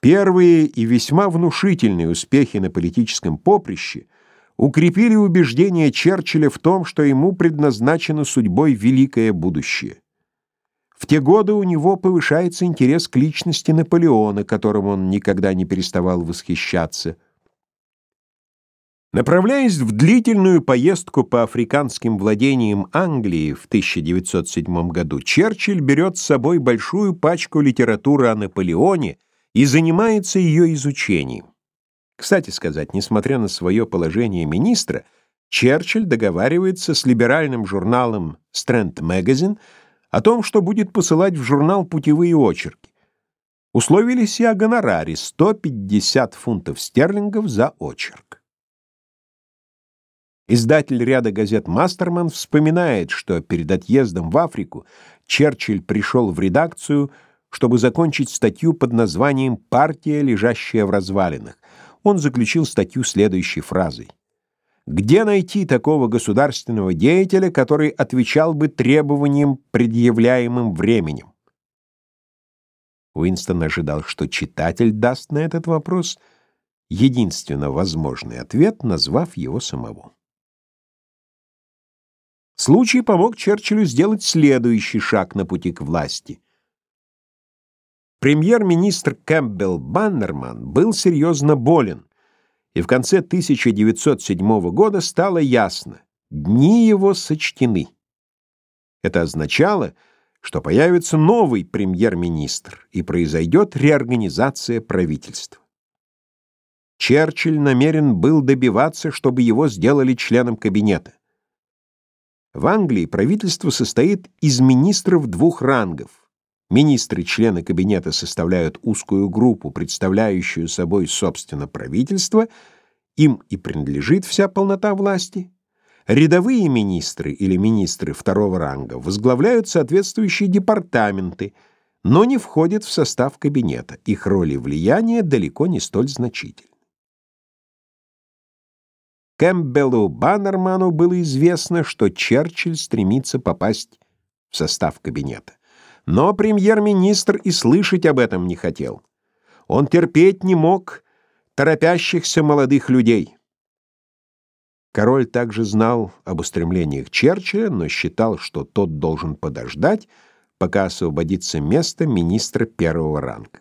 Первые и весьма внушительные успехи на политическом поприще укрепили убеждение Черчилля в том, что ему предназначено судьбой великое будущее. В те годы у него повышается интерес к личности Наполеона, которым он никогда не переставал восхищаться. Направляясь в длительную поездку по африканским владениям Англии в 1907 году, Черчилль берет с собой большую пачку литературы о Наполеоне и занимается ее изучением. Кстати сказать, несмотря на свое положение министра, Черчилль договаривается с либеральным журналом Strand Magazine о том, что будет посылать в журнал путевые очерки. Условились и о гонораре 150 фунтов стерлингов за очерк. Издатель ряда газет «Мастерман» вспоминает, что перед отъездом в Африку Черчилль пришел в редакцию, чтобы закончить статью под названием «Партия, лежащая в развалинах». Он заключил статью следующей фразой. «Где найти такого государственного деятеля, который отвечал бы требованиям, предъявляемым временем?» Уинстон ожидал, что читатель даст на этот вопрос единственно возможный ответ, назвав его самого. Случай помог Черчиллю сделать следующий шаг на пути к власти. Премьер-министр Кэмпбелл Баннерман был серьезно болен, и в конце 1907 года стало ясно — дни его сочтены. Это означало, что появится новый премьер-министр и произойдет реорганизация правительства. Черчилль намерен был добиваться, чтобы его сделали членом кабинета. В Англии правительство состоит из министров двух рангов. Министры-члены кабинета составляют узкую группу, представляющую собой, собственно, правительство, им и принадлежит вся полнота власти. Рядовые министры или министры второго ранга возглавляют соответствующие департаменты, но не входят в состав кабинета. Их роль и влияние далеко не столь значительны. Кэмпбеллу Баннерману было известно, что Черчилль стремится попасть в состав кабинета. Но премьер-министр и слышать об этом не хотел. Он терпеть не мог торопящихся молодых людей. Король также знал об устремлениях Черчилля, но считал, что тот должен подождать, пока освободится место министра первого ранга.